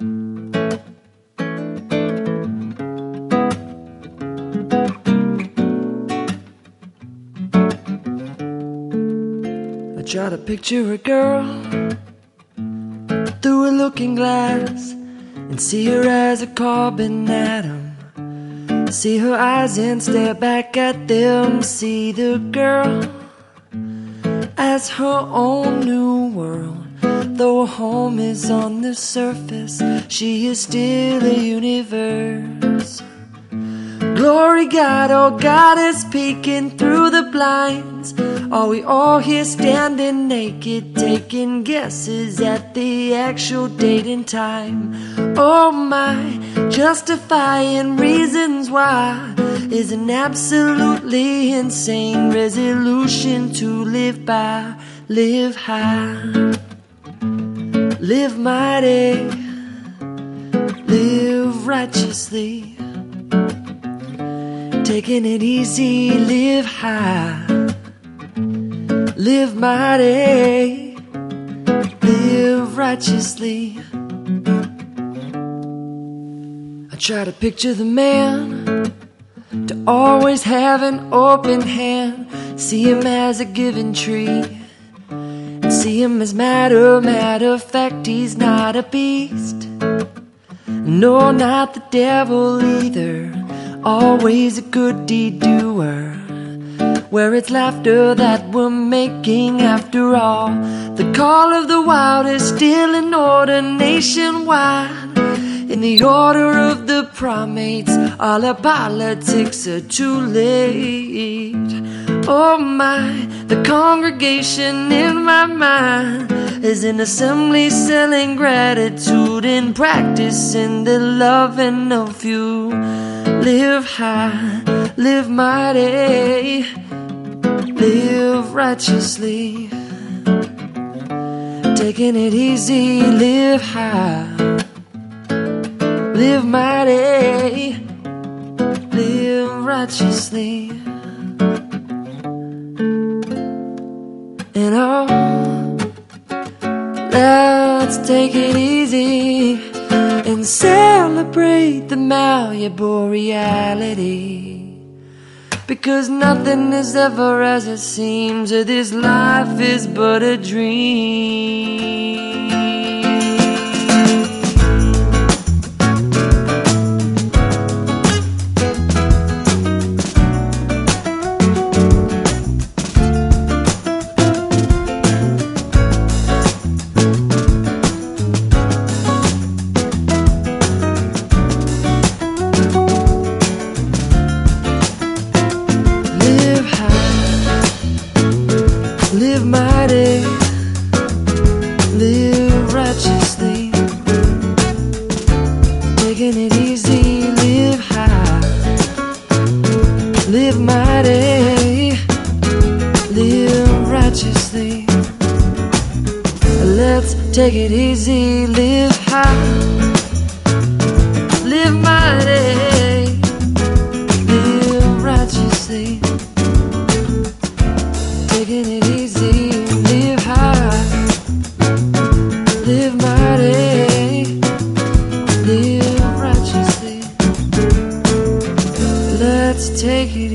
I try to picture a girl through a looking glass and see her as a carbon atom. See her eyes and stare back at them. See the girl as her own new world. Though home is on the surface, she is still a universe. Glory God, oh God is peeking through the blinds. Are we all here standing naked, taking guesses at the actual date and time? Oh my, justifying reasons why is an absolutely insane resolution to live by, live high, live mighty, live righteously. Taking it easy, live high, live mighty, live righteously. I try to picture the man to always have an open hand, see him as a given tree. See him as matter, matter of fact, he's not a beast. No, not the devil either. Always a good deed doer. Where it's laughter that we're making after all. The call of the wild is still in order nationwide. In the order of the primates, all our politics are too late. Oh my, the congregation in my mind is an assembly selling gratitude and practicing the loving of you. Live high, live mighty, live righteously. Taking it easy, live high, live mighty, live righteously. Let's take it easy and celebrate the malleable reality. Because nothing is ever as it seems, or this life is but a dream. Live mighty, live righteously. Taking it easy, live high, live mighty, live righteously. Let's take it easy, live take it